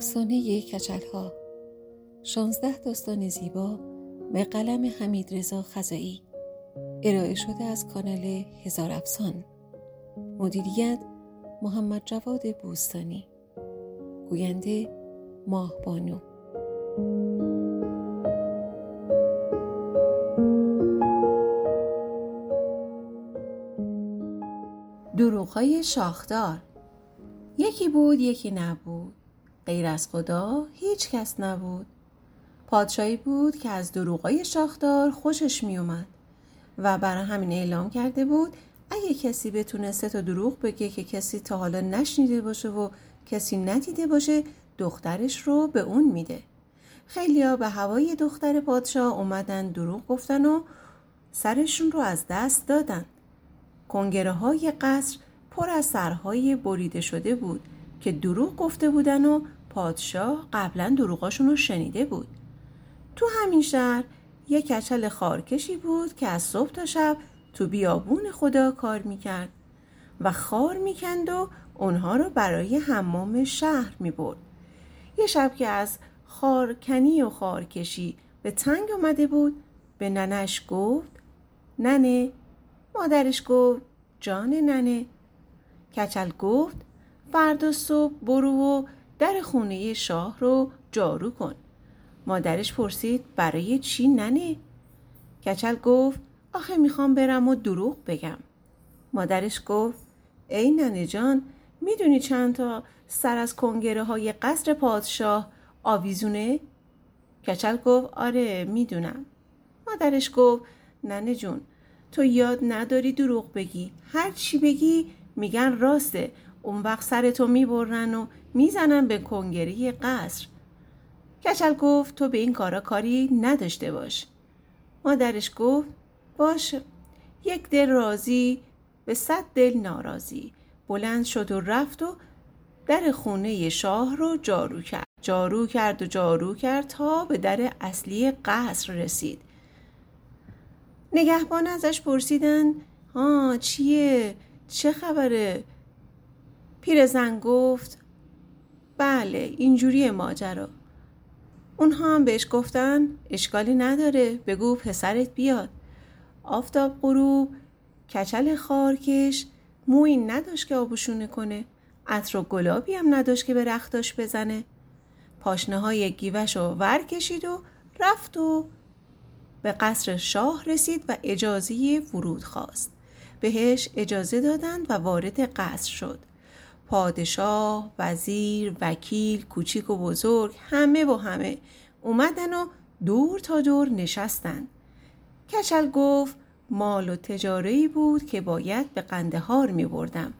افسانه کچل ها 16 داستان زیبا به قلم حمید رضا خزایی ارائه شده از کانال هزار افسان. مدیریت محمد جواد بوستانی. گوینده ماه بانو. دروغهای شاخدار. یکی بود یکی نبود. غیر از خدا هیچ کس نبود. پادشاهی بود که از دروغای شاخدار خوشش میومد و برای همین اعلام کرده بود اگه کسی بتونه سه تا دروغ بگه که کسی تا حالا نشنیده باشه و کسی ندیده باشه دخترش رو به اون میده. خیلیا به هوای دختر پادشاه اومدن دروغ گفتن و سرشون رو از دست دادن. کنگره های قصر پر از سرهای بریده شده بود که دروغ گفته بودن و پادشاه قبلا دروغاشون رو شنیده بود. تو همین شهر یک کچل خارکشی بود که از صبح تا شب تو بیابون خدا کار می‌کرد و خار می‌کند و اونها رو برای حمام شهر می‌برد. یه شب که از خارکنی و خارکشی به تنگ آمده بود به ننش گفت ننه. مادرش گفت جان ننه. کچل گفت فردا صبح برو و در خونه شاه رو جارو کن. مادرش پرسید برای چی ننه؟ کچل گفت آخه می‌خوام برم و دروغ بگم. مادرش گفت ای ننه جان می‌دونی چند تا سر از کنگره های قصر پادشاه آویزونه؟ کچل گفت آره می‌دونم. مادرش گفت ننه جون تو یاد نداری دروغ بگی. هر چی بگی میگن راسته. اون وقت سرتو می‌برن و می‌زنن به کنگره قصر. کچل گفت تو به این کارا کاری نداشته باش. مادرش گفت باشه یک دل راضی به صد دل ناراضی. بلند شد و رفت و در خونه شاه رو جارو کرد. جارو کرد و جارو کرد تا به در اصلی قصر رسید. نگهبان ازش پرسیدن ها چیه؟ چه خبره؟ پیرزن گفت بله اینجوری ماجرا. اونها هم بهش گفتن اشکالی نداره بگو پسرت بیاد. آفتاب غروب کچل خارکش موی نداشت که آبوشونه کنه عطر و گلابی هم نداشت که به رختاش بزنه. پاشنه های گیوش رو ور کشید و رفت و به قصر شاه رسید و اجازه ورود خواست. بهش اجازه دادند و وارد قصر شد. پادشاه، وزیر، وکیل، کوچیک و بزرگ همه با همه اومدن و دور تا دور نشستن. کچل گفت مال و تجاری بود که باید به قندهار می بردم.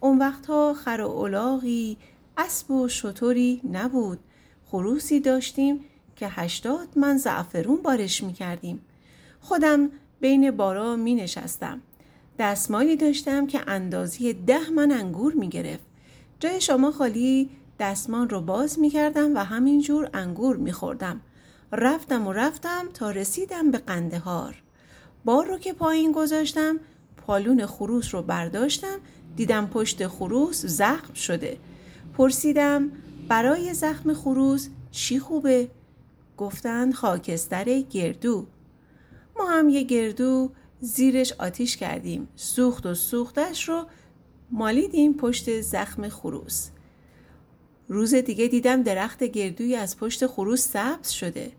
اون وقتها خر و اولاغی، اسب و شطوری نبود. خروسی داشتیم که هشتاد من زعفرون بارش می کردیم. خودم بین بارا می نشستم. دستمالی داشتم که اندازی ده من انگور می گرفت. جای شما خالی دستمان رو باز می کردم و همینجور انگور می خوردم. رفتم و رفتم تا رسیدم به قندهار. بار رو که پایین گذاشتم پالون خروس رو برداشتم دیدم پشت خروس زخم شده. پرسیدم برای زخم خروس چی خوبه؟ گفتند خاکستر گردو. ما هم یه گردو زیرش آتیش کردیم. سوخت و سوختش رو مالیدیم پشت زخم خروس. روز دیگه دیدم درخت گردوی از پشت خروس سبز شده.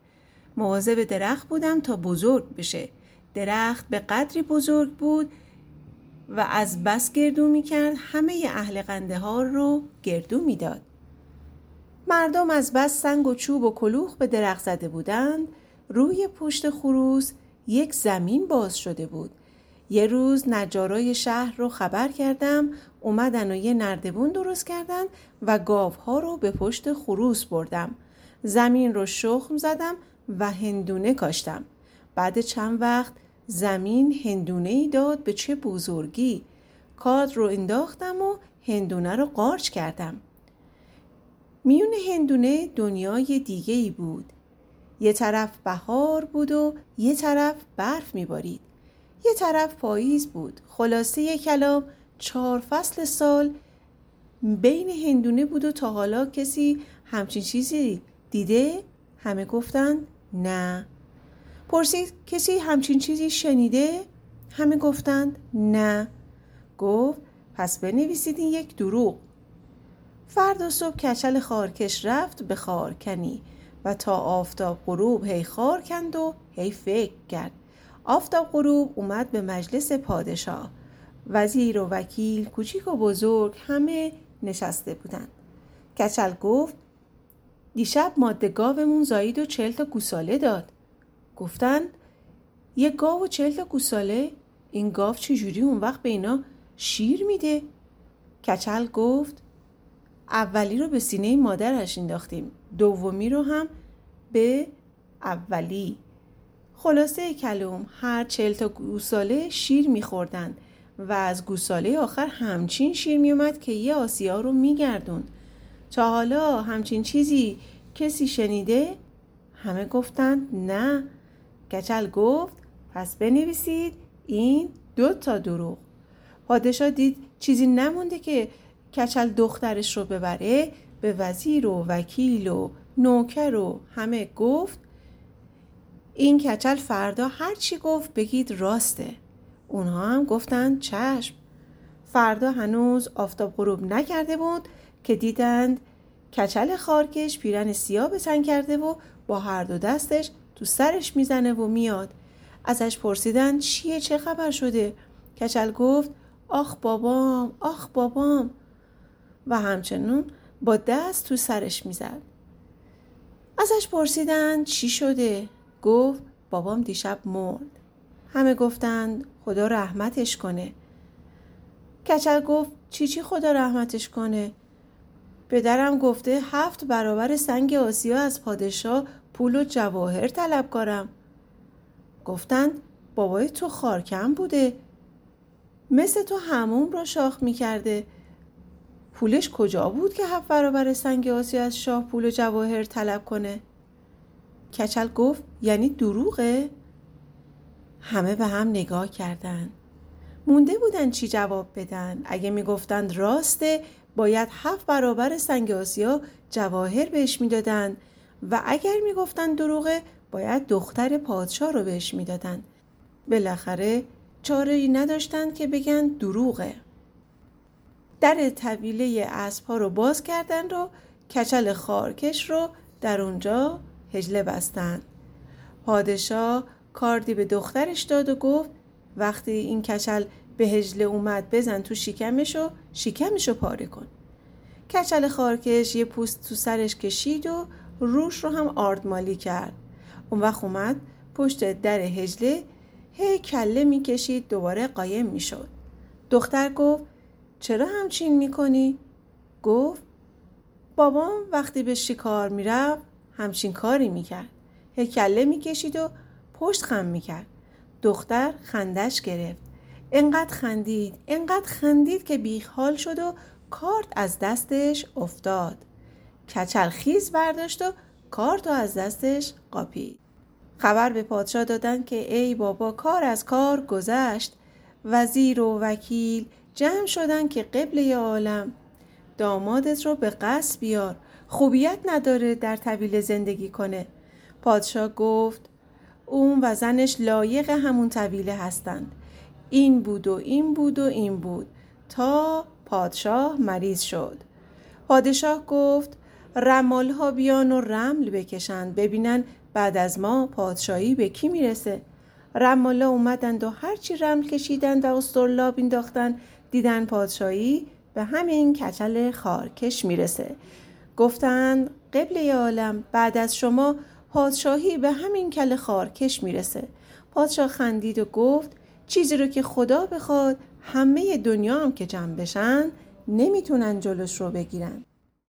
مواظب درخت بودم تا بزرگ بشه. درخت به قدری بزرگ بود و از بس گردو می‌کرد همه اهل قنده ها رو گردو می‌داد. مردم از بس سنگ و چوب و کلوخ به درخت زده بودند. روی پشت خروس یک زمین باز شده بود. یه روز نجارای شهر رو خبر کردم اومدن و یه نردبون درست کردن و گاوها رو به پشت خروس بردم. زمین رو شخم زدم و هندونه کاشتم. بعد چند وقت زمین هندونه ای داد به چه بزرگی. کاد رو انداختم و هندونه رو قارچ کردم. میون هندونه دنیای دیگه ای بود. یه طرف بهار بود و یه طرف برف میبارید. یه طرف پاییز بود. خلاصه یه کلام چهار فصل سال بین هندونه بود و تا حالا کسی همچین چیزی دیده؟ همه گفتند نه. پرسید کسی همچین چیزی شنیده؟ همه گفتند نه. گفت پس بنویسید این یک دروغ. فردا صبح کچل خارکش رفت به خارکنی و تا آفتاب غروب هی خار کند و هی فکر کرد. آفتاب غروب اومد به مجلس پادشاه. وزیر و وکیل کوچیک و بزرگ همه نشسته بودند. کچل گفت دیشب ماده گاومون زایید و چهل تا گوساله داد. گفتند یه گاو و چهل تا گوساله؟ این گاو چجوری اون وقت به اینا شیر میده؟ کچل گفت اولی رو به سینه مادرش انداختیم دومی رو هم به اولی. خلاصه کلوم هر چهل تا گوساله شیر میخوردن و از گوساله آخر همچین شیر میومد که یه آسیا رو میگردون تا حالا همچین چیزی کسی شنیده؟ همه گفتند نه. کچل گفت پس بنویسید این دو تا دروغ. پادشاه دید چیزی نمونده که کچل دخترش رو ببره به وزیر و وکیل و نوکر و همه گفت این کچل فردا هر چی گفت بگید راسته. اونها هم گفتند چشم. فردا هنوز آفتاب غروب نکرده بود که دیدند کچل خارکش پیرن سیاه به کرده و با هر دو دستش تو سرش می‌زنه و میاد. ازش پرسیدن چیه چه خبر شده؟ کچل گفت آخ بابام آخ بابام. و همچنون با دست تو سرش می‌زد. ازش پرسیدن چی شده؟ گفت بابام دیشب مرد. همه گفتند خدا رحمتش کنه. کچل گفت چی چی خدا رحمتش کنه؟ پدرم گفته هفت برابر سنگ آسیا از پادشاه پول و جواهر طلب کارم. گفتند بابای تو خارکم بوده. مثل تو همون را شاخ می‌کرده. پولش کجا بود که هفت برابر سنگ آسیا از شاه پول و جواهر طلب کنه؟ کچل گفت یعنی دروغه؟ همه به هم نگاه کردند مونده بودن چی جواب بدن. اگه می‌گفتند راسته باید هفت برابر سنگ آسیا جواهر بهش می‌دادند و اگر می‌گفتند دروغه باید دختر پادشاه رو بهش می‌دادند بالاخره چاره ای نداشتند که بگن دروغه. در طویله اسبها رو باز کردند و کچل خارکش رو در اونجا هجله بستند پادشاه کاردی به دخترش داد و گفت وقتی این کچل به هجله اومد بزن تو شکمش و شکمش رو پاره کن. کچل خارکش یه پوست تو سرش کشید و روش رو هم آردمالی کرد. اون وقت اومد پشت در هجله هی کله می‌کشید دوباره قایم می‌شد. دختر گفت چرا همچین می‌کنی؟ گفت بابام وقتی به شکار می‌رفت همچین کاری می‌کرد. هی کله می‌کشید و پشت خم می‌کرد. دختر خندش گرفت. انقدر خندید انقدر خندید که بیخال شد و کارت از دستش افتاد. کچل خیز برداشت و کارت رو از دستش قاپید. خبر به پادشاه دادن که ای بابا کار از کار گذشت. وزیر و وکیل جمع شدن که قبل عالم. دامادت رو به قصد بیار. خوبیت نداره در طویل زندگی کنه. پادشاه گفت اون و زنش لایق همون طویله هستند. این بود و این بود و این بود تا پادشاه مریض شد. پادشاه گفت رمال ها بیان و رمل بکشند ببینن بعد از ما پادشاهی به کی می‌رسه. رمالا اومدند و هرچی رمل کشیدند و استرلاب انداختن دیدن پادشاهی به همین کچل خارکش می‌رسه. گفتند قبل عالم بعد از شما پادشاهی به همین کل خارکش می‌رسه. پادشاه خندید و گفت چیزی رو که خدا بخواد همه دنیا هم که جمع بشن نمی‌تونن جلوش رو بگیرن.